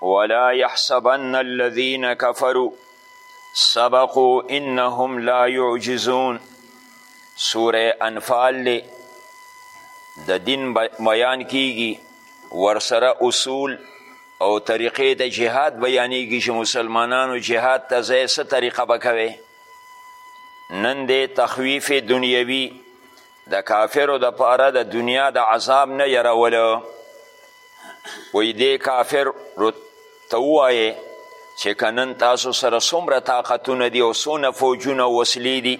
ولا يحسبن الذين كفروا سبقوا انهم لا يعجزون سوره انفال لی د دین بیان کیږي ورسره اصول او طریقې د جهاد بیانیږي چې مسلمانانو جهاد ته ځای څه طریقه به کوي نن دی تخویف دنیوي د کافرو د پاره د دنیا د عذاب نه یروله وی دې کافر ته ووایې چې که نن تاسو سره څومره طاقتونه دي او څونه فوجونه وسلې دي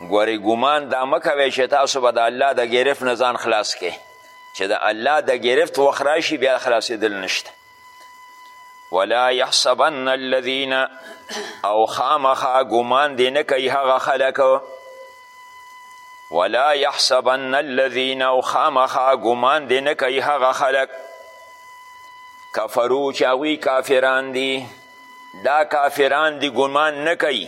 ګورې ګمان دا مه کوئ چې تاسو به د الله د ګرفت نه ځان خلاص کړئ چې د الله د ګرفت وخت راشي بیا خلاصېدل نشته ولا يحسبن الذين او خامخا ګمان دې نه کوي هغه خلک ولا يحسبن الذين او خامخا ګمان دې نه کوي هغه خلک کفرو چې هغوی کافران دي دا کافران دي ګمان نه کوي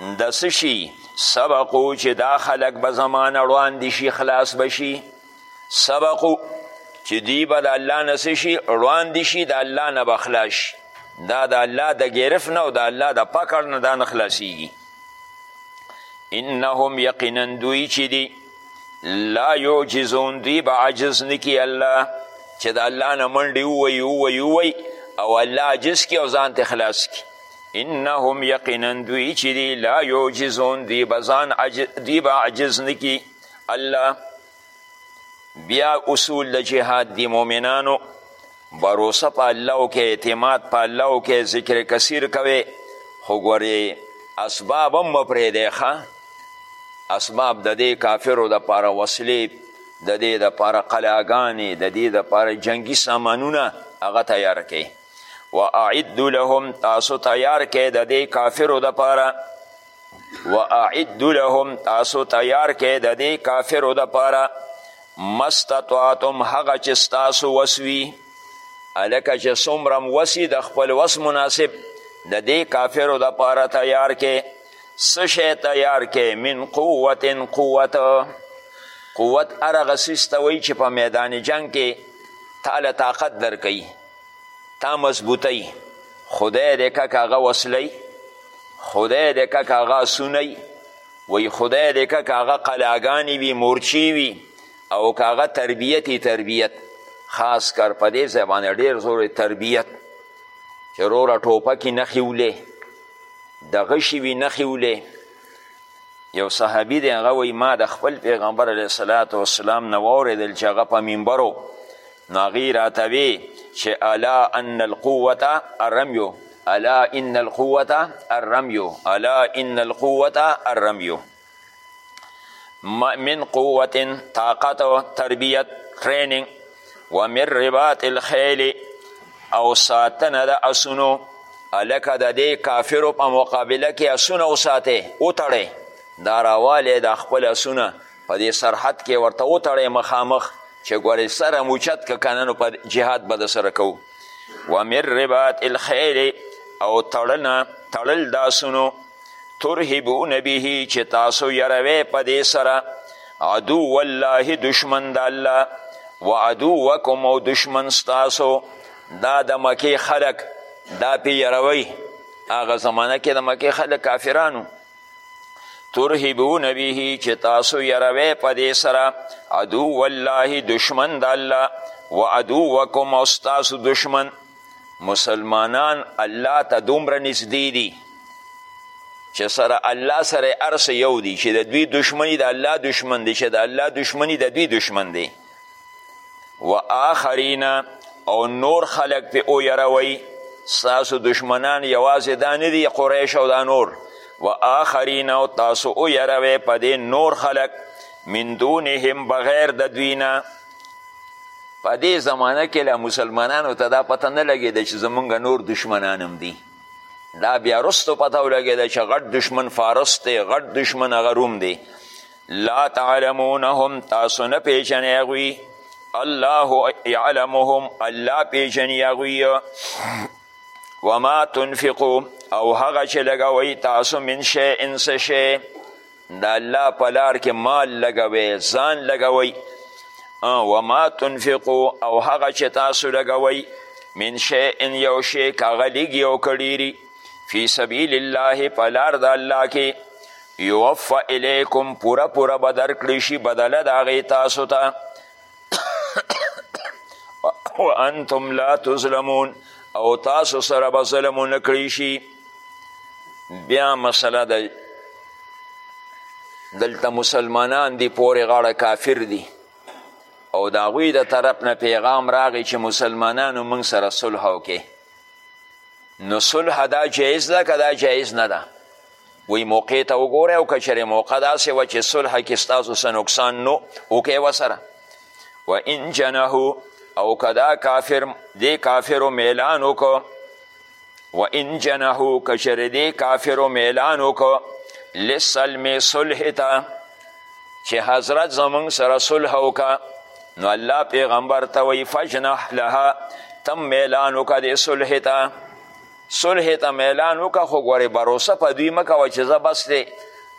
د څه شي سبقو چې دا خلک به زمانه وړاندې شي خلاص به شي سبقو چې دوی به د الله نه څه شي وړاندې شي د الله نه به خلاص شي دا د الله د ګرفت نه او د الله د پکړ نه دا نه خلاصیږي انهم یقینا دوی چې دي لا یعجزون دوی به عجز نکي الله چې د الله نه منډې ووایي ووایي ووایي او الله عجز کي او ځان ته خلاص کي انهم یقینا دوی چې دي لا یعجزون دوی به ځان عجز, عجز نکي الله بیا اصول د جهاد دی مؤمنانو بروسه په الله او کې اعتماد په الله او کې ذکر کثیر کوي خو ګورې اسباب هم پرېږدی ښه اسباب د دې کافرو دپاره وسلې د دې دپاره قلاګانې د دې دپاره جنګي سامانونه هغه تیار کړئ و اعدو لهم تاسو تیار کړئ د دې کافرو دپاره و اعد لهم تاسو تیار کې د دې کافرو د پاره مستطاعتم هغه چې ستاسو وسوي هلکه چې څومره وسي د خپل وس مناسب د دې کافرو د پاره تیار کې څه شی تیار کې من قوت قوت قوت هر هغه څیز ته وایي چې په میدان جنګ کې تاله طاقت درکوي تا مضبوطی خدای دی که که هغه وسلی خدای دی که که هغه اسونی وی خدای دی که که هغه قلاګانې وي مورچې وي او که هغه تربیت یې تربیت خاص کر په دې ځای باندې ډېر زور تربیت چې روره ټوپکې نښې ولې د غشي وي نښې ولې یو صحابي دی هغه وایي ما د خپل پیغمبر علیه صلات وسلام نه واورېدل چې هغه په منبرو نو هغوی راته وی چې الا ان القوة الرمي الا ان القوة الرمي الا ان القوة الرمي من قوت طاقت تربیت ټریننګ و من رباط الخیل او ساتنه د اسونو الکه د دې کافرو په مقابله کې اسونه وساتې وتړې دا راوالی دا خپل اسونه په دې سرحد کې ورته وتړی مخامخ چې ګورې سره مو چت که کنه نو په جهاد به د سره کوو ومن رباط الخیل او تړنه تړل داسونو ترهبون به چې تاسو یروې په دې سره عدو الله دشمن د الله و عدوکم او دشمن ستاسو دا د مکې خلک دا پې یروي هغه زمانه کې د مکې خلک کافرانو ترهبون به چې تاسو یروی په دې سره عدو والله دشمن د الله و عدوکم او ستاسو دشمن مسلمانان الله ته دومره نږدې دي چې سره الله سره ارس یو دی چې د دوی دشمنی د الله دشمن دی چې د الله دشمنی د دوی دشمن دی و آخرین او نور خلق پې ویروئ ستاسو دشمنان یوازې دا نه دي قریش او دا نور و آخرین او تاسو ویروئ په دې نور خلق من دونهم بغیر د دوی نه په دې زمانه کې له مسلمانانو ته دا پته نه لګېده چې زمونږ نور دشمنان هم دي دا بیا رستو پته ولګېده چې غټ دشمن فارس دی غټ دشمن هغه روم دی لا تعلمونهم تاسو نه پیژنې هغوی الله یعلمهم الله پیژني هغوی وما تنفقو او هغه چې لګوئ تاسو من شی انس شی د الله په لار کې مال لګوي ځان لګوي وما تنفقو او هغه چې تاسو لګوي من شی ان یو شی کاغه لیږي او کړیری فی سبیل الله په لار د الله کې یوفا الیکم پوره پوره به درکړی شي بدله د هغې تاسو ته وانتم لا تظلمون او تاسو سره به ظلم ونه کړی شي بیا مسله ده دلته مسلمانان دی پورې غاړه کافر دي او د هغوی د طرف نه پیغام راغی چې مسلمانانو موږ سره صلح وکړي نو صلح دا جایز ده که دا جایز نه ده وی موقع ته وګوره او که چېرې موقع داسې وه چې صلح کې ستاسو څه نقصان نو وکړئ ورسره و ان جنحو او که دا کافر دې کافرو میلان وکړو و ان جنحو که چېرې دې کافرو میلان وکړو لسلمې صلح ته چې حضرت زمونږ سره صلح وکړه نو الله پیغمبر ته وی فجنح لها تم میلان وکړه دې صلح ته صلح ته میلان وکړه خو ګورې بروسه په دوی مه کوه چې زه بس دی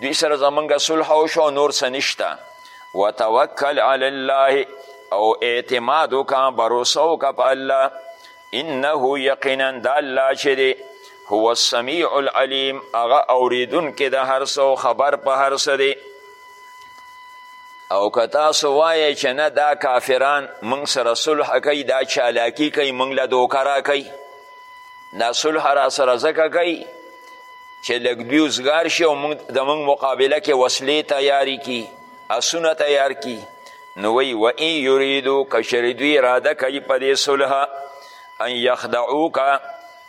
دوی سره زمونږ صلح وشو نور څه نشته وتوکل علی الله او اعتماد وکړه بروسه وکړه په الله انه یقینا د الله چې دی هو السمیع العلیم هغه اوریدونکی د هر څه او خبر په هر څه دی او که تاسو وایئ چې نه دا کافران موږ سره صلح کوي دا چالاکي کوي موږ له دوکه راکوي دا صلح راسره ځکه کوي چې لږ دوی وزګار شي او د موږ مقابله کې وسلې تیارې کي اسونه تیار کي نو وی و این یریدو کشر دوی اراده کوي په دې صلح ان یخدعوکه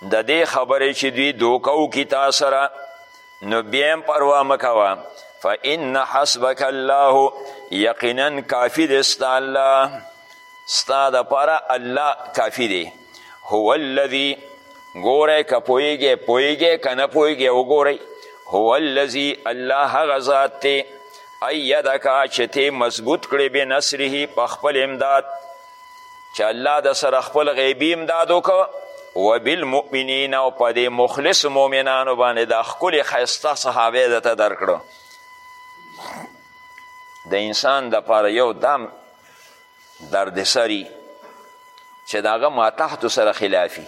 د دې خبرې چې دوی دوکه وکړي تا سره نو بیا هم پروا مه کوه فان حسبک الله یقینا کافي دی ستا الله ستا دپاره الله کافي دی هو الذي ګوره که پوهېږې پوهېږې که نه پوهېږې وګورئ هو الذي الله هغه ذات دی ایدکا چې تی مضبوط کړې به نصره په خپل امداد چې الله د سره خپل غیبي امداد وکړه و بالمؤمنین او په دې مخلص مؤمنانو باندې دا ښکلې ښایسته صحابه درته درکړو د انسان دپاره یو دام دردسری چې د هغه ماتحتو سره خلافي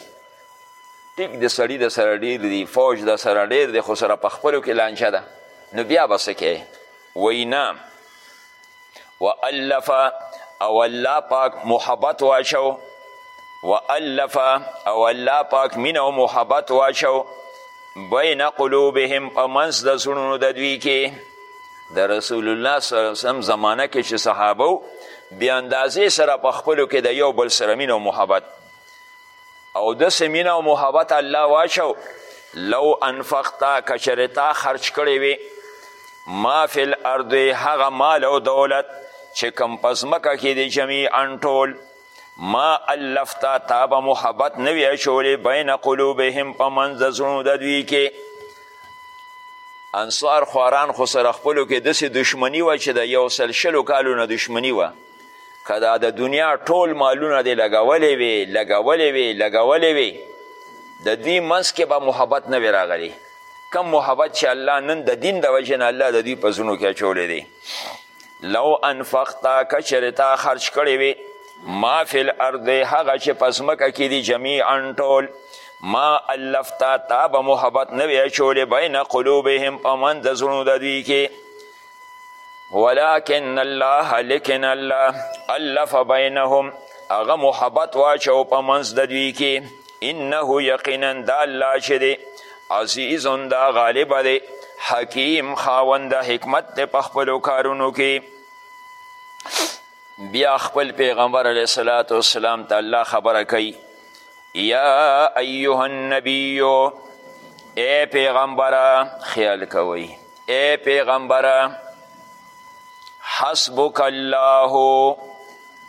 ټیک د سړي د سره ډیر دی فوج د سره ډیر دی خو سره په خپلو کې لانجه ده نو بیا به څه کوې وایي نه والف او الله پاک محبت واچو والف او الله پاک مینه او محبت واچو بین قلوبهم په منځ د زړونو د دوی کې د رسول الله صلی الله علیه وسلم زمانه کې چې صحابه وو بې اندازې سره په خپلو کې د یو بل سره مینه او محبت او داسې مینه او محبت الله واچو لو انفقتا که چېرې تا خرچ کړی وي ما فی الارض هغه مال او دولت چې کوم په ځمکه کې دی جمیعا ټول ما الفتا تا به محبت نوی اچولی بین قلوبهم په منځ زړونو د دوی کې انصار خواران خو سره خپلو کې داسې دشمني وه چې د یو سل شلو کالو نه دشمني وه که دا د دنیا ټول مالونه دې لګولی وي لګولی وي لګولی وي د دوی منځ کې به محبت نه وي راغلی کم محبت چې الله نن د دین د وجې نه الله د دوی په زړونو کې اچولی دی لو انفقت که چېرې تا خرج کړی وي ما فی الارض هغه چې په ځمکه کې دي جمیعا ټول ما الفتا تا به محبت نه وی اچولی بین قلوبهم په منځ د زړونو د دوی کې ولکن الله لیکن الله الف بینهم هغه محبت واچو په منځ د دوی کې انه یقینا دا الله چې دی عزیز دا غالب دی حکیم خاوند حکمت دی په خپلو کارونو کې بیا خپل پیغمبر علیه صلات وسلام ته الله خبره کوي یا ایها النبیو ای پیغمبره خیال کوئ ای پیغمبره حسبک الله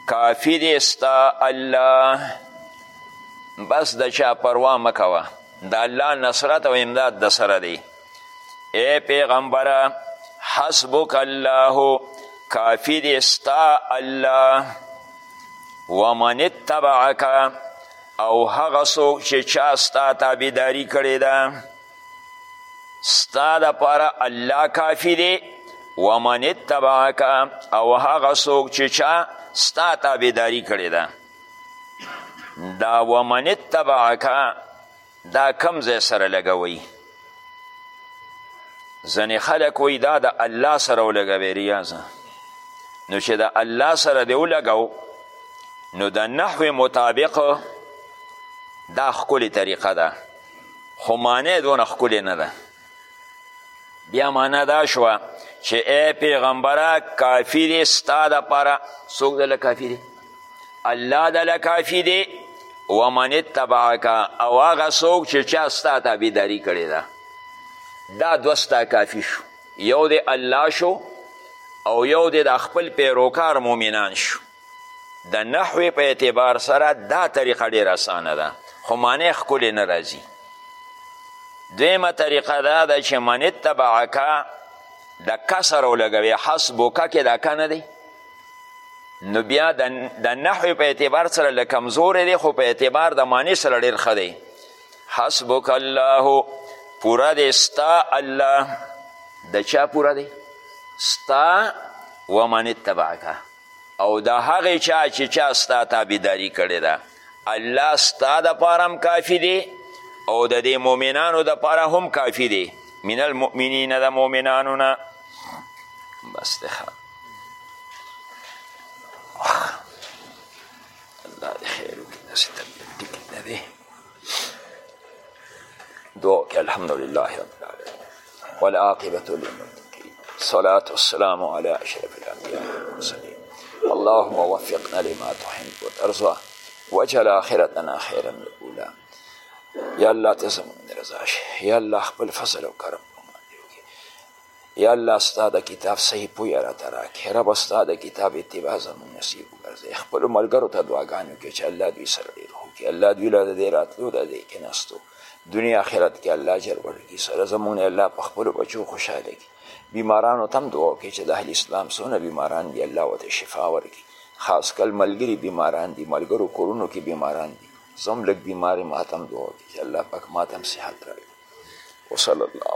کافی دی ستا الله بس د چا پروا مه کوه د الله نصرت او امداد د سره دی ای پیغمبره حسبک الله کافی دی ستا الله ومن اتبعک او هغه څوک چې چا ستا تابعداري کړې ده ستا دپاره الله کافي دی ومن اتبعک او هغه څوک چې چا ستا تابعداري کړې ده دا ومن اتبعک دا کم ځای سره لګوي ځنې خلک وایي دا د الله سره ولګوي ریاضه نو چې د الله سره دی ولګو نو د نحو مطابق دا ښکلې طریقه ده خو معنی دونه ښکلې نه ده بیا معنا دا شوه چې ای پیغمبره کافي دی ستا دپاره څوک دله کافي دی الله دله کافي دی ومن اتبعک او هغه څوک چې چا ستا تابعداري کړې ده دا دوه ستا کافي شو یو دی الله شو او یو دی د خپل پیروکار مؤمنان شو د نحوې په اعتبار سره دا طریقه ډېره اسانه ده خو معنی ښکلې نه راځي دویمه طریقه دا ده چې من اتبعکه د کسر ولګوي حسبکه کې دا که نه دی نو بیا د نحوې په اعتبار سره له کمزورې دی خو په اعتبار د معنی سره ډېر ښه دی حسبک الله پوره دی ستا الله د چا پوره دی ستا ومن اتبعکه او د هغه چا چې چا ستا تابعداري کړې ده الله ستا دپاره هم کافي دی او د دې مؤمنانو دپاره هم کافي دی من المؤمنین د مؤمنانو نه بس دی الله دې خیر وکړي داسې طبیعت ټیک نه دی دوك الحمد لله رب العالمين والعاقبة للمتقين الصلاة والسلام على أشرف الأنبياء والمرسلين اللهم وفقنا لما تحب وترضى واجعل آخرتنا خيرا من الأولى يا الله تزمن رزاش يا الله بالفضل وكرم یا الله ستا د کتاب صحیح پویه راته راکړې ربه ستا د کتاب اتباع زموږ نصیب وګرځوې خپلو ملګرو ته دعاګانې وکړې چې الله دوی سره ډېر ښه کړي الله دوی له د دې راتلو د دې کېناستو دنیا آخرت کې الله اجر ورکړي سره زموږ نه الله په خپلو بچو خوشحاله کړي بیمارانو ته هم دعا وکړي چې د اهل اسلام څونه بیماران دي الله ورته شفا ورکړي خاص کل ملګري بیماران دي ملګرو کورونو کې بیماران دي زه هم لږ بیمار یم ماته هم دعا وکړي چې الله پاک ماته هم صحت راکړي وصلی الله